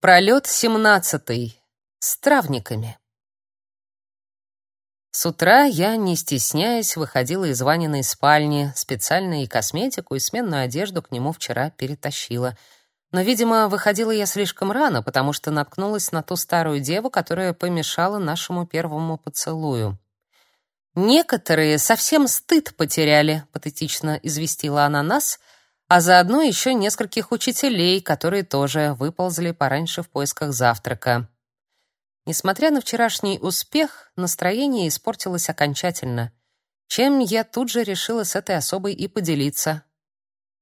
Пролет семнадцатый. С травниками. С утра я, не стесняясь, выходила из Ваниной спальни, специально и косметику, и сменную одежду к нему вчера перетащила. Но, видимо, выходила я слишком рано, потому что наткнулась на ту старую деву, которая помешала нашему первому поцелую. «Некоторые совсем стыд потеряли», — патетично известила она нас — а заодно еще нескольких учителей, которые тоже выползли пораньше в поисках завтрака. Несмотря на вчерашний успех, настроение испортилось окончательно, чем я тут же решила с этой особой и поделиться.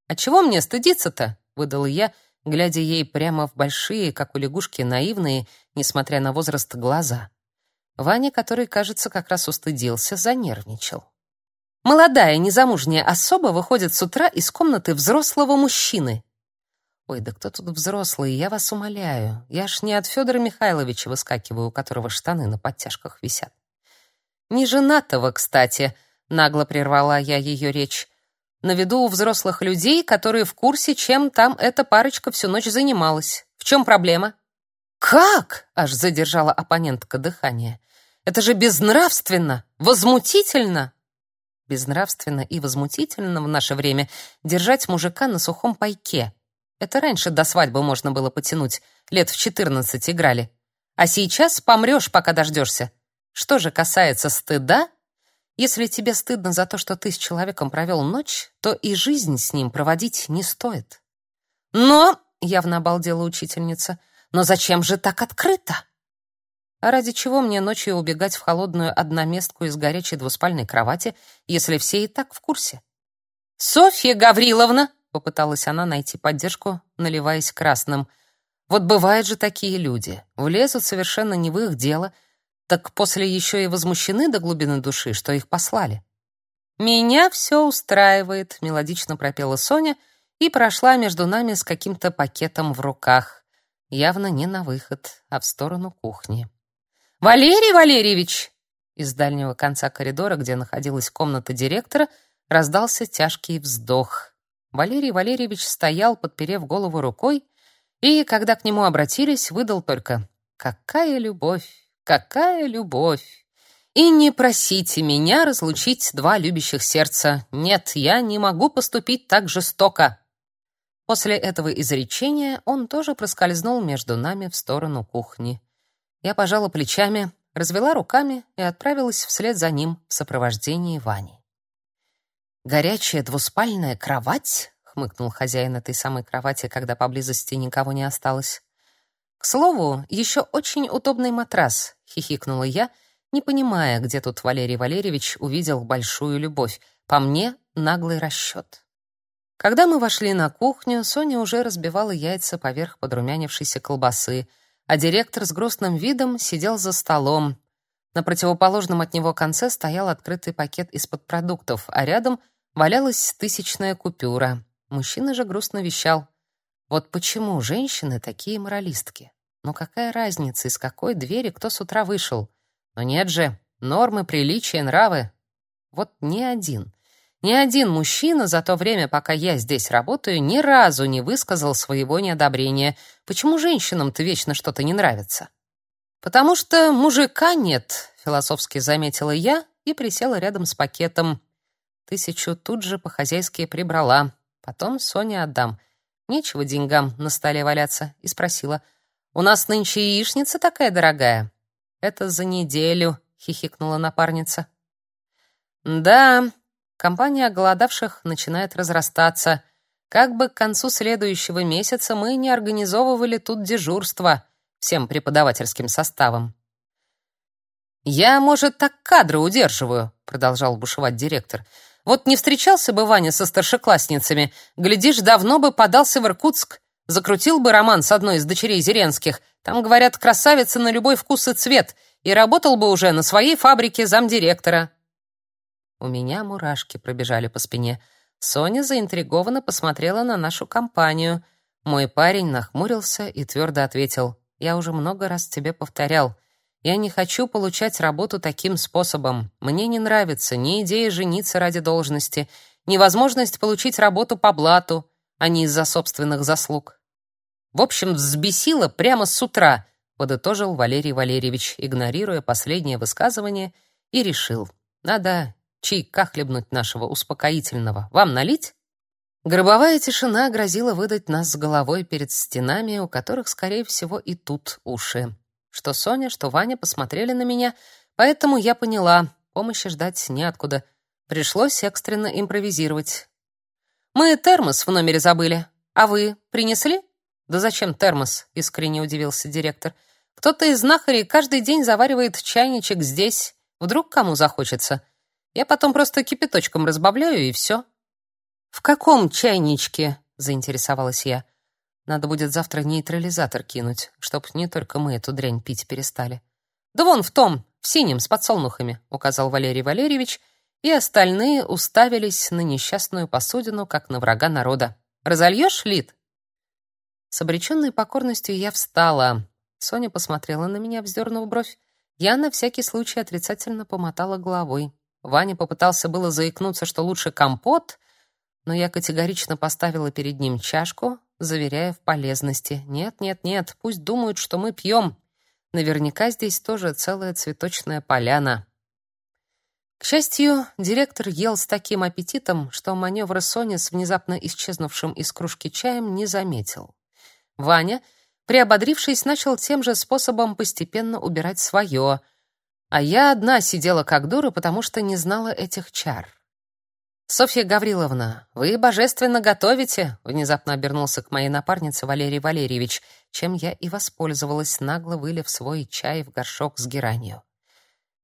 «А чего мне стыдиться-то?» — выдала я, глядя ей прямо в большие, как у лягушки, наивные, несмотря на возраст, глаза. Ваня, который, кажется, как раз устыдился, занервничал. Молодая незамужняя особа выходит с утра из комнаты взрослого мужчины. Ой, да кто тут взрослый, я вас умоляю. Я ж не от Федора Михайловича выскакиваю, у которого штаны на подтяжках висят. Не женатого, кстати, нагло прервала я ее речь. На виду у взрослых людей, которые в курсе, чем там эта парочка всю ночь занималась. В чем проблема? Как? аж задержала оппонентка дыхание. Это же безнравственно, возмутительно безнравственно и возмутительно в наше время держать мужика на сухом пайке. Это раньше до свадьбы можно было потянуть, лет в четырнадцать играли. А сейчас помрёшь, пока дождёшься. Что же касается стыда, если тебе стыдно за то, что ты с человеком провёл ночь, то и жизнь с ним проводить не стоит. Но, явно обалдела учительница, но зачем же так открыто? А ради чего мне ночью убегать в холодную одноместку из горячей двуспальной кровати, если все и так в курсе? «Софья Гавриловна!» — попыталась она найти поддержку, наливаясь красным. «Вот бывают же такие люди. Влезут совершенно не в их дело, так после еще и возмущены до глубины души, что их послали». «Меня все устраивает», — мелодично пропела Соня и прошла между нами с каким-то пакетом в руках. Явно не на выход, а в сторону кухни. Валерий Валерьевич!» Из дальнего конца коридора, где находилась комната директора, раздался тяжкий вздох. Валерий Валерьевич стоял, подперев голову рукой, и, когда к нему обратились, выдал только «Какая любовь! Какая любовь!» И не просите меня разлучить два любящих сердца. Нет, я не могу поступить так жестоко. После этого изречения он тоже проскользнул между нами в сторону кухни. Я пожала плечами, развела руками и отправилась вслед за ним в сопровождении Вани. «Горячая двуспальная кровать?» — хмыкнул хозяин этой самой кровати, когда поблизости никого не осталось. «К слову, еще очень удобный матрас», — хихикнула я, не понимая, где тут Валерий Валерьевич увидел большую любовь. По мне, наглый расчет. Когда мы вошли на кухню, Соня уже разбивала яйца поверх подрумянившейся колбасы — а директор с грустным видом сидел за столом. На противоположном от него конце стоял открытый пакет из-под продуктов, а рядом валялась тысячная купюра. Мужчина же грустно вещал. Вот почему женщины такие моралистки? Ну какая разница, из какой двери кто с утра вышел? Но нет же, нормы, приличия, нравы. Вот ни один. Ни один мужчина за то время, пока я здесь работаю, ни разу не высказал своего неодобрения. Почему женщинам-то вечно что-то не нравится? Потому что мужика нет, философски заметила я и присела рядом с пакетом. Тысячу тут же по-хозяйски прибрала. Потом Соне отдам. Нечего деньгам на столе валяться. И спросила: "У нас нынче яичница такая дорогая?" "Это за неделю", хихикнула напарница. "Да, Компания голодавших начинает разрастаться. Как бы к концу следующего месяца мы не организовывали тут дежурство всем преподавательским составом. «Я, может, так кадры удерживаю», — продолжал бушевать директор. «Вот не встречался бы Ваня со старшеклассницами, глядишь, давно бы подался в Иркутск, закрутил бы роман с одной из дочерей Зеренских, там, говорят, красавица на любой вкус и цвет, и работал бы уже на своей фабрике замдиректора. У меня мурашки пробежали по спине. Соня заинтригованно посмотрела на нашу компанию. Мой парень нахмурился и твердо ответил: "Я уже много раз тебе повторял, я не хочу получать работу таким способом. Мне не нравится ни идея жениться ради должности, ни возможность получить работу по блату, а не из-за собственных заслуг". В общем, взбесило прямо с утра, подытожил Валерий Валерьевич, игнорируя последнее высказывание, и решил: надо чайка хлебнуть нашего успокоительного. Вам налить? Гробовая тишина грозила выдать нас с головой перед стенами, у которых, скорее всего, и тут уши. Что Соня, что Ваня посмотрели на меня, поэтому я поняла, помощи ждать неоткуда. Пришлось экстренно импровизировать. «Мы термос в номере забыли. А вы принесли?» «Да зачем термос?» — искренне удивился директор. «Кто-то из знахарей каждый день заваривает чайничек здесь. Вдруг кому захочется. Я потом просто кипяточком разбавляю, и все». «В каком чайничке?» — заинтересовалась я. «Надо будет завтра нейтрализатор кинуть, чтоб не только мы эту дрянь пить перестали». «Да вон в том, в синем, с подсолнухами», — указал Валерий Валерьевич, и остальные уставились на несчастную посудину, как на врага народа. «Разольешь, Лид?» С обреченной покорностью я встала. Соня посмотрела на меня, вздернув бровь. Я на всякий случай отрицательно помотала головой. Ваня попытался было заикнуться, что лучше компот, но я категорично поставила перед ним чашку, заверяя в полезности. Нет, нет, нет, пусть думают, что мы пьем. Наверняка здесь тоже целая цветочная поляна. К счастью, директор ел с таким аппетитом, что маневра Сони с внезапно исчезнувшим из кружки чаем не заметил. Ваня, приободрившись, начал тем же способом постепенно убирать свое, а я одна сидела как дура, потому что не знала этих чар. «Софья Гавриловна, вы божественно готовите!» Внезапно обернулся к моей напарнице Валерий Валерьевич, чем я и воспользовалась, нагло вылив свой чай в горшок с геранью.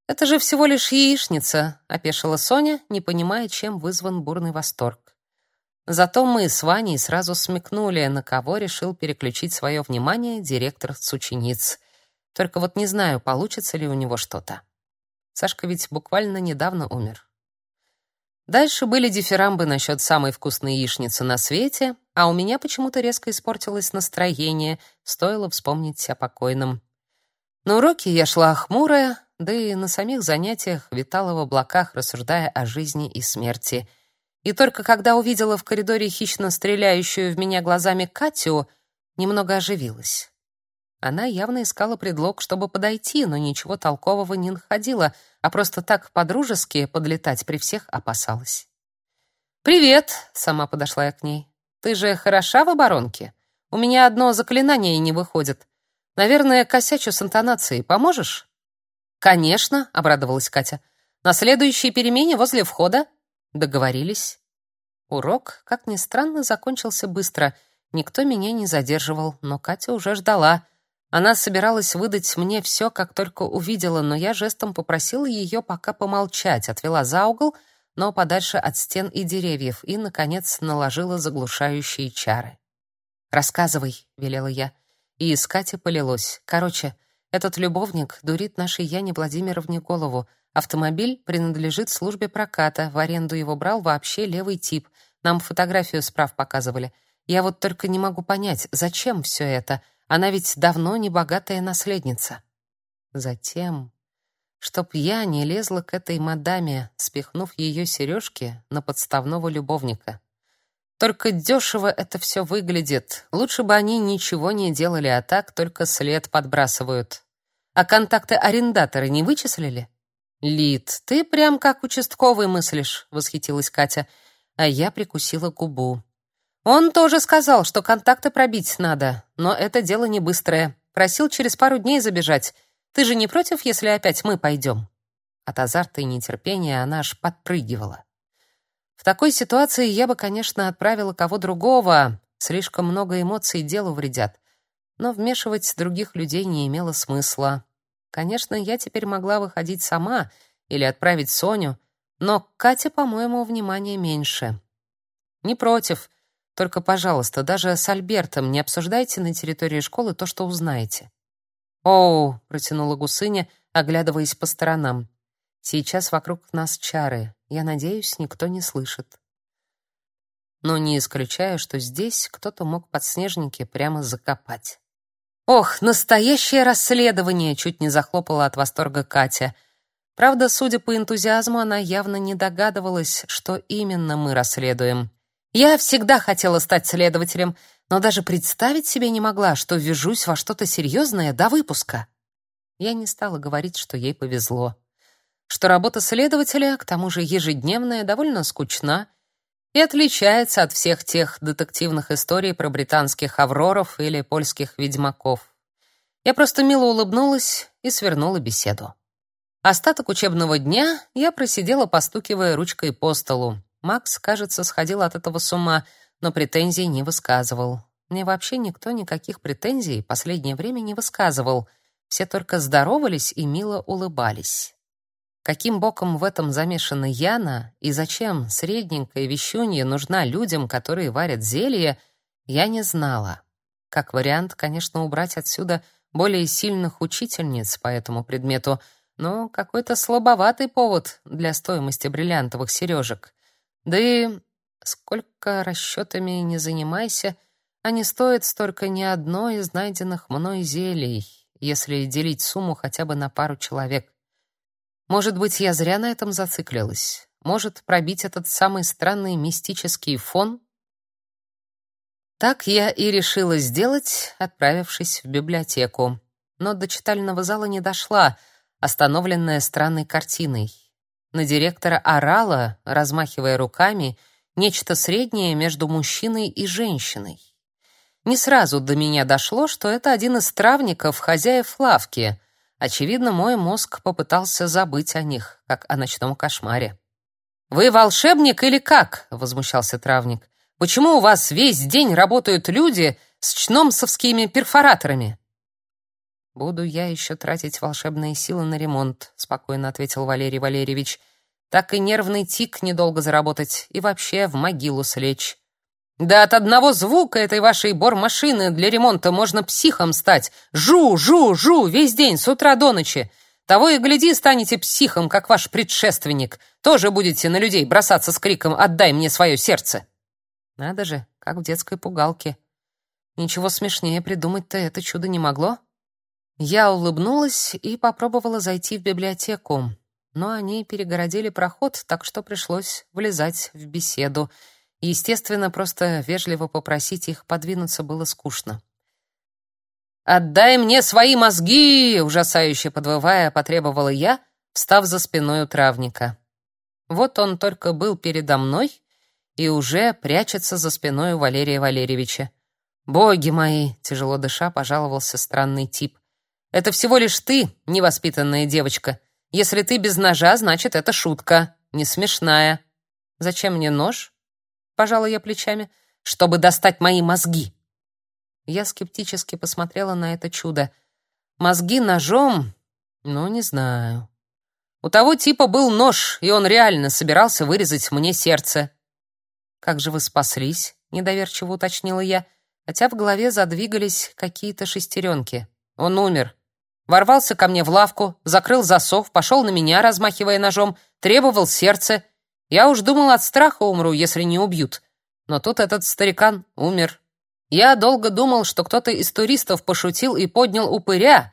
«Это же всего лишь яичница», — опешила Соня, не понимая, чем вызван бурный восторг. Зато мы с Ваней сразу смекнули, на кого решил переключить свое внимание директор с учениц. Только вот не знаю, получится ли у него что-то. Сашка ведь буквально недавно умер. Дальше были дифирамбы насчет самой вкусной яичницы на свете, а у меня почему-то резко испортилось настроение, стоило вспомнить о покойном. На уроке я шла хмурая, да и на самих занятиях витала в облаках, рассуждая о жизни и смерти — и только когда увидела в коридоре хищно стреляющую в меня глазами Катю, немного оживилась. Она явно искала предлог, чтобы подойти, но ничего толкового не находила, а просто так по-дружески подлетать при всех опасалась. «Привет!» — сама подошла я к ней. «Ты же хороша в оборонке? У меня одно заклинание не выходит. Наверное, косячу с интонацией. Поможешь?» «Конечно!» — обрадовалась Катя. «На следующей перемене возле входа Договорились. Урок, как ни странно, закончился быстро. Никто меня не задерживал, но Катя уже ждала. Она собиралась выдать мне все, как только увидела, но я жестом попросила ее пока помолчать, отвела за угол, но подальше от стен и деревьев, и, наконец, наложила заглушающие чары. «Рассказывай», — велела я. И из Кати полилось. «Короче, этот любовник дурит нашей Яне Владимировне голову, Автомобиль принадлежит службе проката, в аренду его брал вообще левый тип. Нам фотографию справ показывали. Я вот только не могу понять, зачем все это? Она ведь давно не богатая наследница. Затем, чтоб я не лезла к этой мадаме, спихнув ее сережки на подставного любовника. Только дешево это все выглядит. Лучше бы они ничего не делали, а так только след подбрасывают. А контакты арендатора не вычислили? «Лид, ты прям как участковый мыслишь», — восхитилась Катя, а я прикусила губу. «Он тоже сказал, что контакты пробить надо, но это дело не быстрое. Просил через пару дней забежать. Ты же не против, если опять мы пойдем?» От азарта и нетерпения она аж подпрыгивала. В такой ситуации я бы, конечно, отправила кого другого. Слишком много эмоций делу вредят. Но вмешивать других людей не имело смысла. Конечно, я теперь могла выходить сама или отправить Соню, но к Кате, по-моему, внимания меньше. Не против. Только, пожалуйста, даже с Альбертом не обсуждайте на территории школы то, что узнаете. «Оу», — протянула гусыня, оглядываясь по сторонам. «Сейчас вокруг нас чары. Я надеюсь, никто не слышит». Но не исключаю, что здесь кто-то мог подснежники прямо закопать. Ох, настоящее расследование, чуть не захлопала от восторга Катя. Правда, судя по энтузиазму, она явно не догадывалась, что именно мы расследуем. Я всегда хотела стать следователем, но даже представить себе не могла, что ввяжусь во что-то серьезное до выпуска. Я не стала говорить, что ей повезло. Что работа следователя, к тому же ежедневная, довольно скучна и отличается от всех тех детективных историй про британских авроров или польских ведьмаков. Я просто мило улыбнулась и свернула беседу. Остаток учебного дня я просидела, постукивая ручкой по столу. Макс, кажется, сходил от этого с ума, но претензий не высказывал. Мне вообще никто никаких претензий последнее время не высказывал. Все только здоровались и мило улыбались. Каким боком в этом замешана Яна и зачем средненькая вещунья нужна людям, которые варят зелье, я не знала. Как вариант, конечно, убрать отсюда более сильных учительниц по этому предмету — но какой-то слабоватый повод для стоимости бриллиантовых сережек. Да и сколько расчетами не занимайся, а не стоит столько ни одной из найденных мной зелий, если делить сумму хотя бы на пару человек. Может быть, я зря на этом зациклилась. Может, пробить этот самый странный мистический фон? Так я и решила сделать, отправившись в библиотеку. Но до читального зала не дошла — остановленная странной картиной. На директора орала, размахивая руками, нечто среднее между мужчиной и женщиной. Не сразу до меня дошло, что это один из травников, хозяев лавки. Очевидно, мой мозг попытался забыть о них, как о ночном кошмаре. «Вы волшебник или как?» — возмущался травник. «Почему у вас весь день работают люди с чномсовскими перфораторами?» «Буду я еще тратить волшебные силы на ремонт», — спокойно ответил Валерий Валерьевич. «Так и нервный тик недолго заработать, и вообще в могилу слечь». «Да от одного звука этой вашей бормашины для ремонта можно психом стать. Жу, жу, жу, весь день, с утра до ночи. Того и гляди, станете психом, как ваш предшественник. Тоже будете на людей бросаться с криком «Отдай мне свое сердце!» Надо же, как в детской пугалке. Ничего смешнее придумать-то это чудо не могло. Я улыбнулась и попробовала зайти в библиотеку, но они перегородили проход, так что пришлось влезать в беседу. Естественно, просто вежливо попросить их подвинуться было скучно. «Отдай мне свои мозги!» — ужасающе подвывая, потребовала я, встав за спиной у травника. Вот он только был передо мной и уже прячется за спиной у Валерия Валерьевича. «Боги мои!» — тяжело дыша пожаловался странный тип. Это всего лишь ты, невоспитанная девочка. Если ты без ножа, значит, это шутка, не смешная. Зачем мне нож? Пожала я плечами, чтобы достать мои мозги. Я скептически посмотрела на это чудо. Мозги ножом? Ну, не знаю. У того типа был нож, и он реально собирался вырезать мне сердце. Как же вы спаслись? недоверчиво уточнила я, хотя в голове задвигались какие-то шестеренки. Он умер, Ворвался ко мне в лавку, закрыл засов, пошел на меня, размахивая ножом, требовал сердце. Я уж думал, от страха умру, если не убьют. Но тут этот старикан умер. Я долго думал, что кто-то из туристов пошутил и поднял упыря,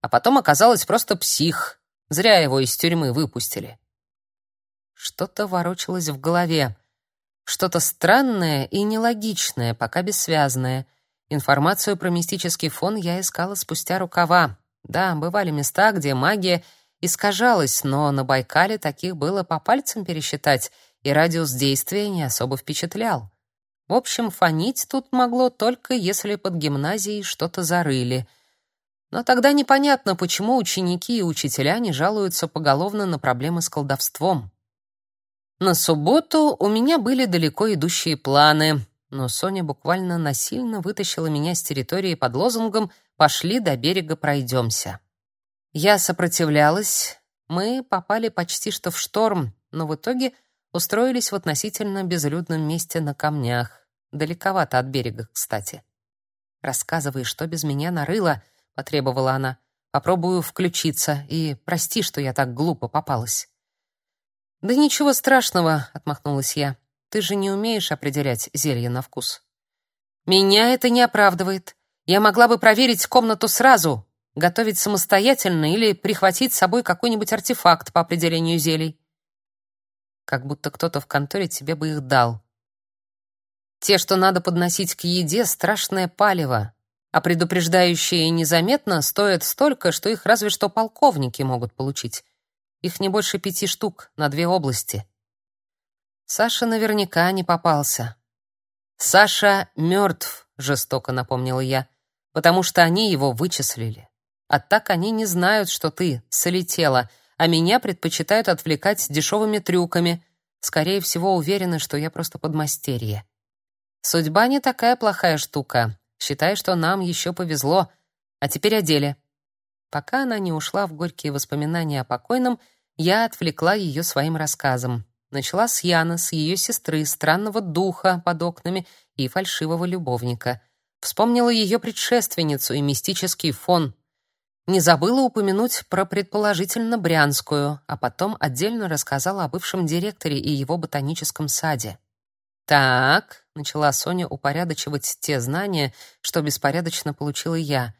а потом оказалось просто псих. Зря его из тюрьмы выпустили. Что-то ворочалось в голове. Что-то странное и нелогичное, пока бессвязное. Информацию про мистический фон я искала спустя рукава. Да, бывали места, где магия искажалась, но на Байкале таких было по пальцам пересчитать, и радиус действия не особо впечатлял. В общем, фонить тут могло только если под гимназией что-то зарыли. Но тогда непонятно, почему ученики и учителя не жалуются поголовно на проблемы с колдовством. На субботу у меня были далеко идущие планы, но Соня буквально насильно вытащила меня с территории под лозунгом Пошли до берега, пройдемся. Я сопротивлялась. Мы попали почти что в шторм, но в итоге устроились в относительно безлюдном месте на камнях. Далековато от берега, кстати. «Рассказывай, что без меня нарыло», — потребовала она. «Попробую включиться, и прости, что я так глупо попалась». «Да ничего страшного», — отмахнулась я. «Ты же не умеешь определять зелье на вкус». «Меня это не оправдывает. Я могла бы проверить комнату сразу, готовить самостоятельно или прихватить с собой какой-нибудь артефакт по определению зелий. Как будто кто-то в конторе тебе бы их дал. Те, что надо подносить к еде, страшное палево, а предупреждающие незаметно стоят столько, что их разве что полковники могут получить. Их не больше пяти штук на две области. Саша наверняка не попался. Саша мертв, жестоко напомнила я, потому что они его вычислили. А так они не знают, что ты солетела, а меня предпочитают отвлекать дешевыми трюками. Скорее всего, уверены, что я просто подмастерье. Судьба не такая плохая штука. Считай, что нам еще повезло. А теперь о деле. Пока она не ушла в горькие воспоминания о покойном, я отвлекла ее своим рассказом. Начала с Яны, с ее сестры, странного духа под окнами и фальшивого любовника. Вспомнила ее предшественницу и мистический фон. Не забыла упомянуть про предположительно Брянскую, а потом отдельно рассказала о бывшем директоре и его ботаническом саде. «Так», — начала Соня упорядочивать те знания, что беспорядочно получила я.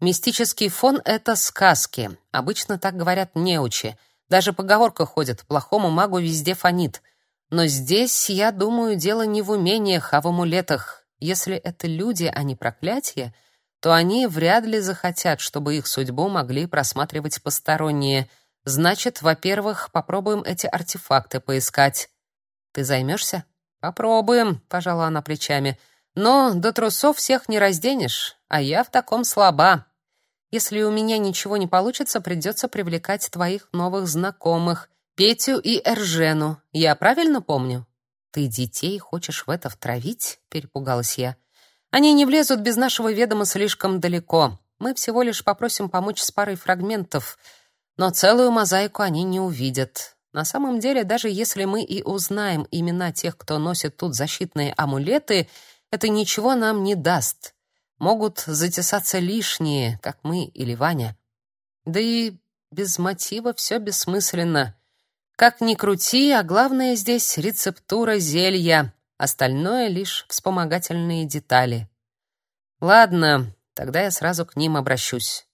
«Мистический фон — это сказки. Обычно так говорят неучи. Даже поговорка ходит «плохому магу везде фонит». Но здесь, я думаю, дело не в умениях, а в амулетах. Если это люди, а не проклятие, то они вряд ли захотят, чтобы их судьбу могли просматривать посторонние. Значит, во-первых, попробуем эти артефакты поискать. Ты займешься? Попробуем, пожала она плечами. Но до трусов всех не разденешь, а я в таком слаба. Если у меня ничего не получится, придется привлекать твоих новых знакомых, Петю и Эржену. Я правильно помню? Ты детей хочешь в это втравить? перепугалась я. Они не влезут без нашего ведома слишком далеко. Мы всего лишь попросим помочь с парой фрагментов, но целую мозаику они не увидят. На самом деле, даже если мы и узнаем имена тех, кто носит тут защитные амулеты, это ничего нам не даст. Могут затесаться лишние, как мы или Ваня. Да и без мотива все бессмысленно. Как ни крути, а главное здесь рецептура зелья, остальное лишь вспомогательные детали. Ладно, тогда я сразу к ним обращусь.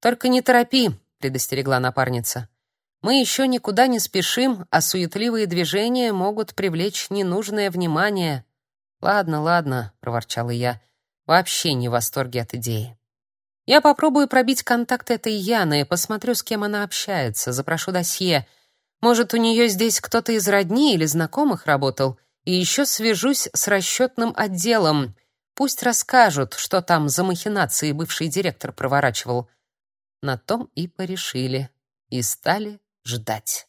Только не торопи, предостерегла напарница. Мы еще никуда не спешим, а суетливые движения могут привлечь ненужное внимание. Ладно, ладно, проворчала я. Вообще не в восторге от идеи. Я попробую пробить контакт этой Яны, посмотрю, с кем она общается, запрошу досье. Может, у нее здесь кто-то из родни или знакомых работал, и еще свяжусь с расчетным отделом. Пусть расскажут, что там за махинации бывший директор проворачивал. На том и порешили и стали ждать.